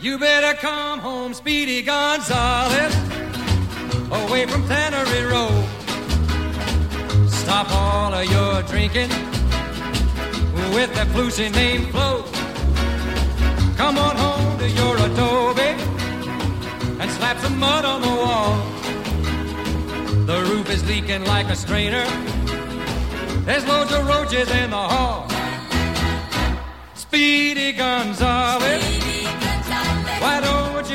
You better come home, Speedy Gonzales, away from Tannery Row. Stop all of your drinking with that flusy name Flo. Come on home to your adobe and slap some mud on the wall. The roof is leaking like a strainer. There's loads of roaches in the hall. Speedy Gonzales,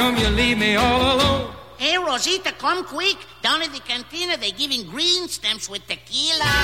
come you leave me all alone? Hey, Rosita, come quick. Down at the cantina, they're giving green stamps with tequila.